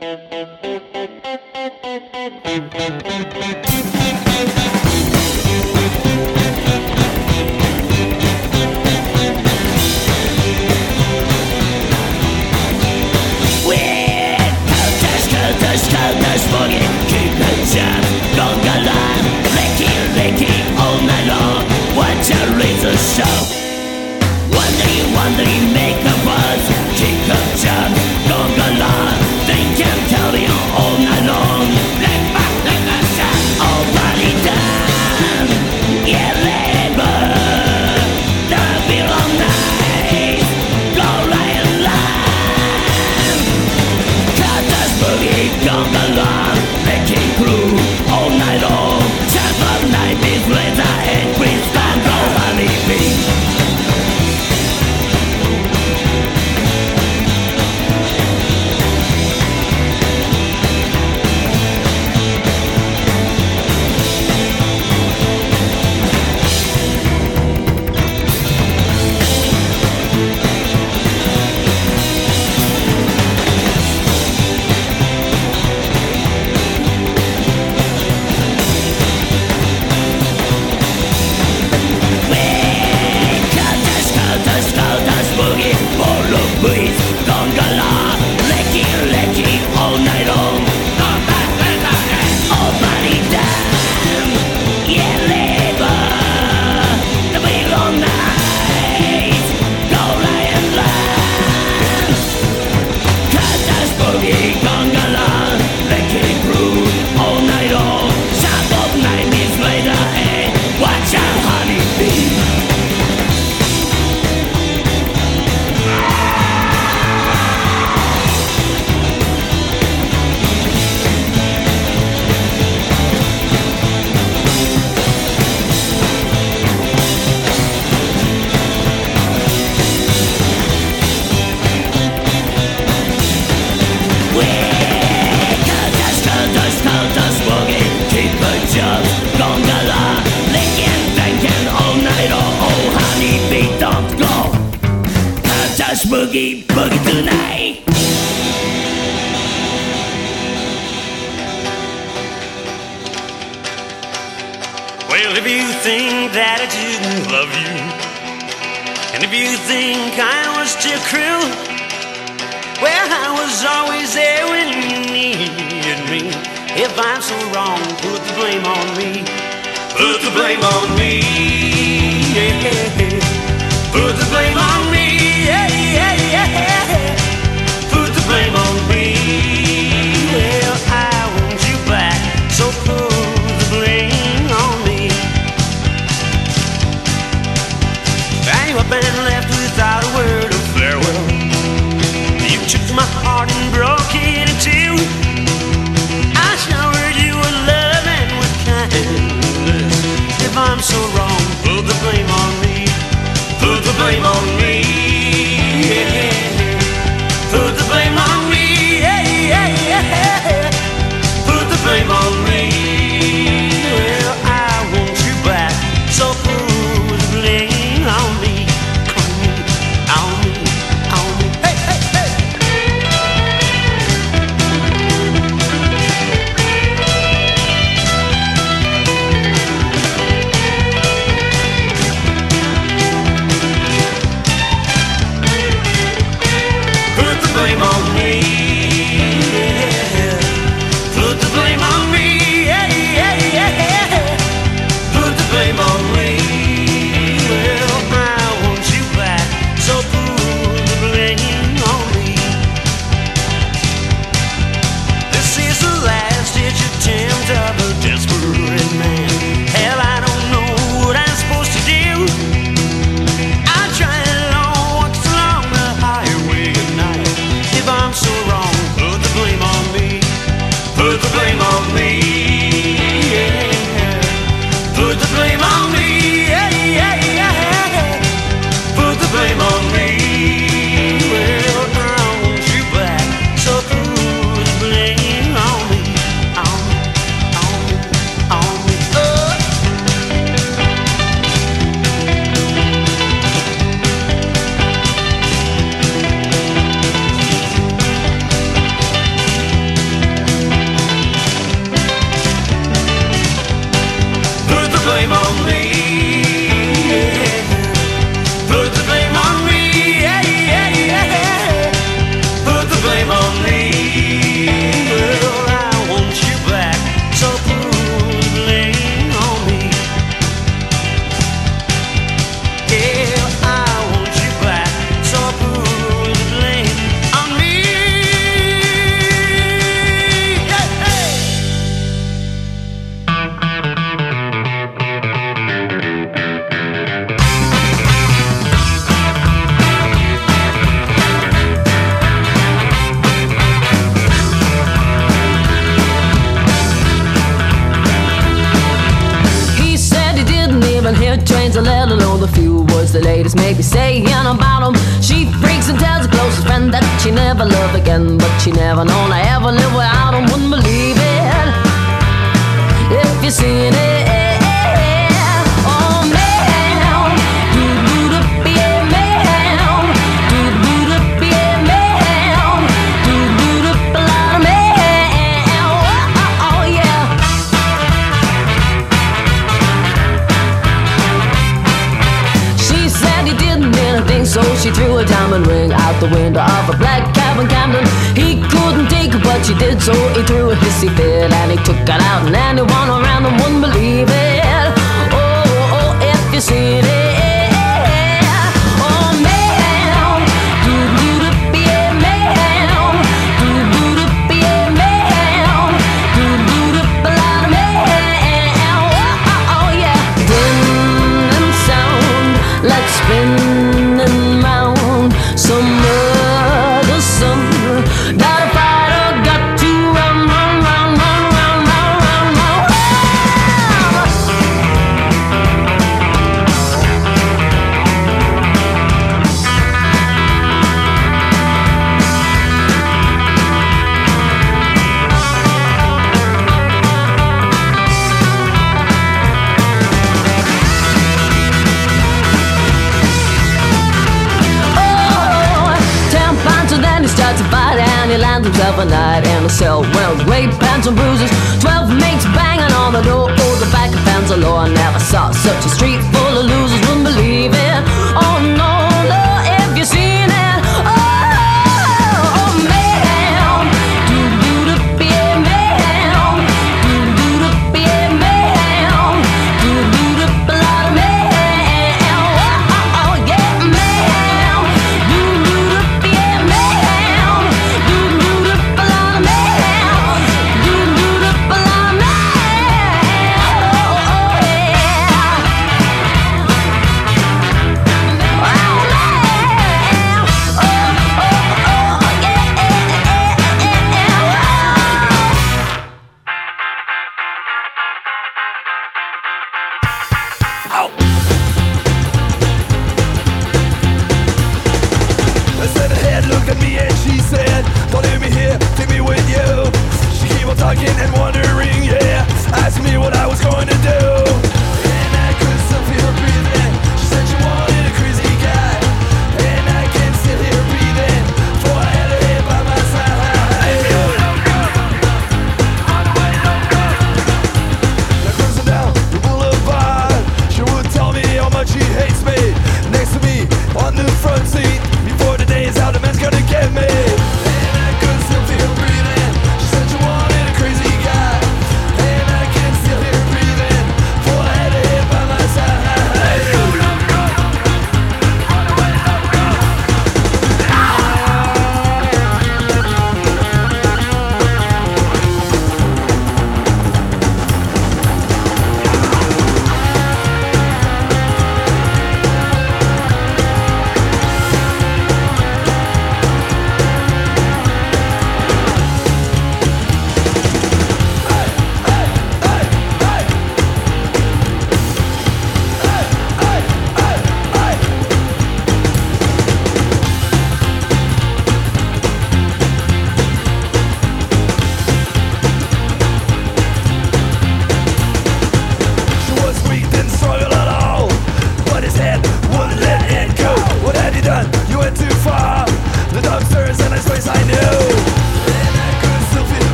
Thank you. Me. the few words the ladies may be saying about him. She freaks and tells her closest friend that she never love again, but she never known I ever live without him. Wouldn't believe it if you seen it. diamond ring out the window of a black cab in Camden. He couldn't take what she did, so he threw a hissy fit and he took it out, and anyone around him wouldn't believe it.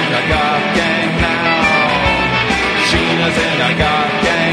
in a goth gang now. Sheena's in a goth gang.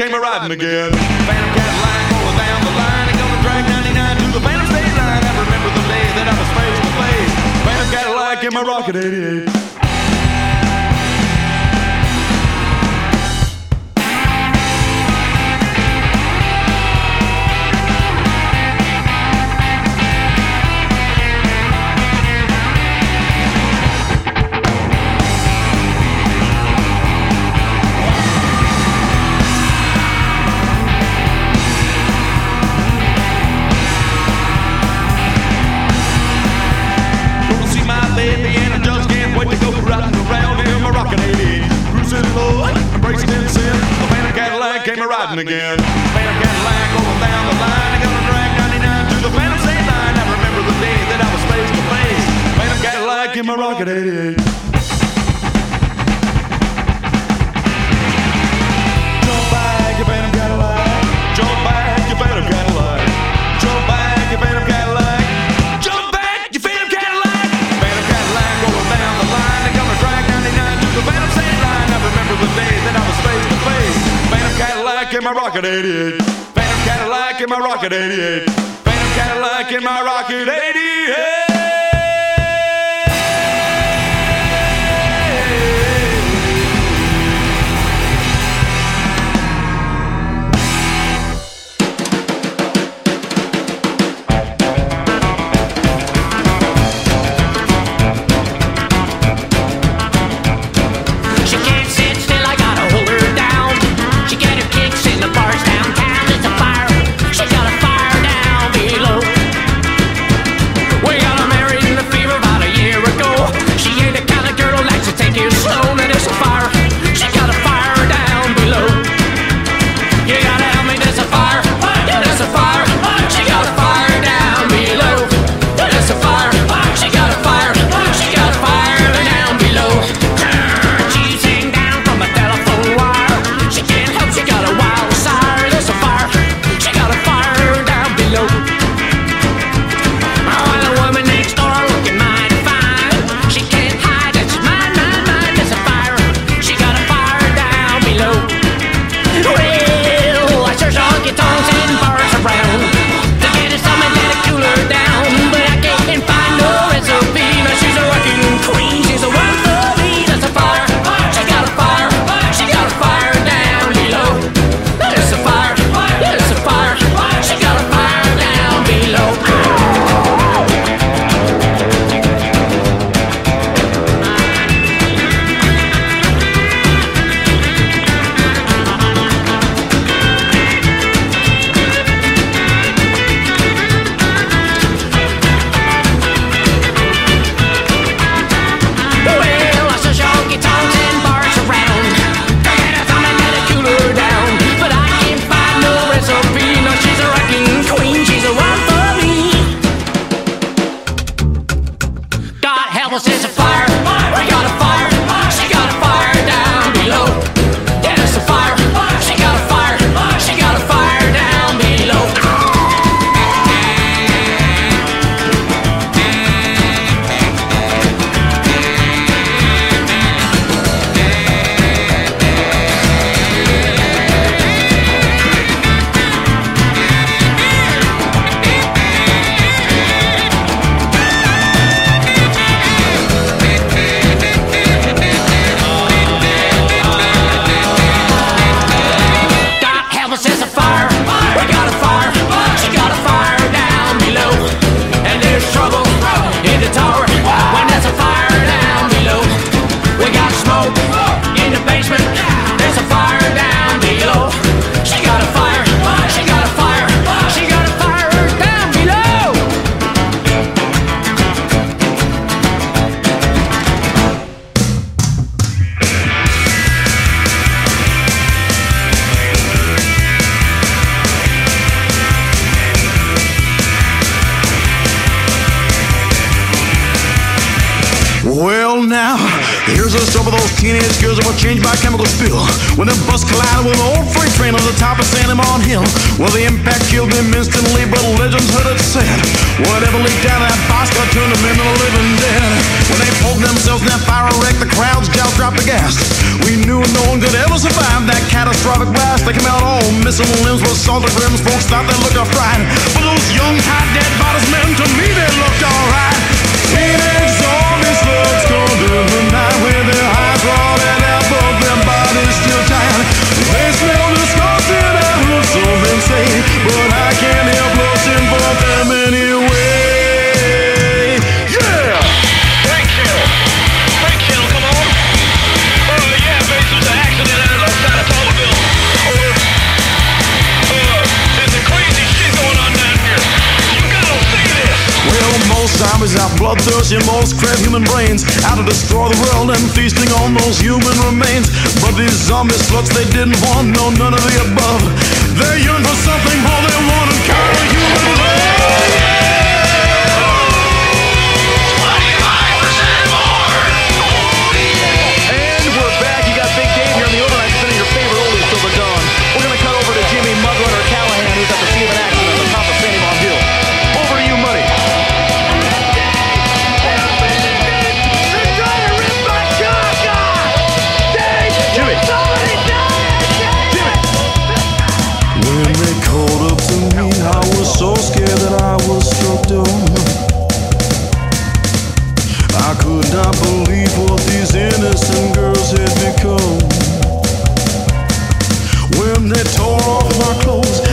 came a riding again. Phantom Cadillac rolling down the line. Ain't gonna drag 99 to the Phantom State line. I remember the day that I was face to face. Phantom Cadillac in my Rocket 88. I'm riding again. again. Rocket 88. Phantom Cadillac in my Rocket 88. now. Here's us of those teenage girls that were changed by chemical spill. When the bus collided with an old freight train on the top of Santa Mon Hill. Well, the impact killed them instantly, but legends heard it said. Whatever leaked out of that box got turned them into the living dead. When they pulled themselves in that fire wreck, the crowds just dropped the gas. We knew no one could ever survive that catastrophic blast. They came out all missing limbs with salted rims. Folks thought they looked a fright. But those young, hot, dead bodies, men, to me, they looked alright. Teenage it's gonna hurt. Zombies is bloodthirsty, most crave human brains. Out to destroy the world and feasting on those human remains. But these zombie sluts, they didn't want no none of the above. They yearn for something more, they want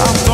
clothes,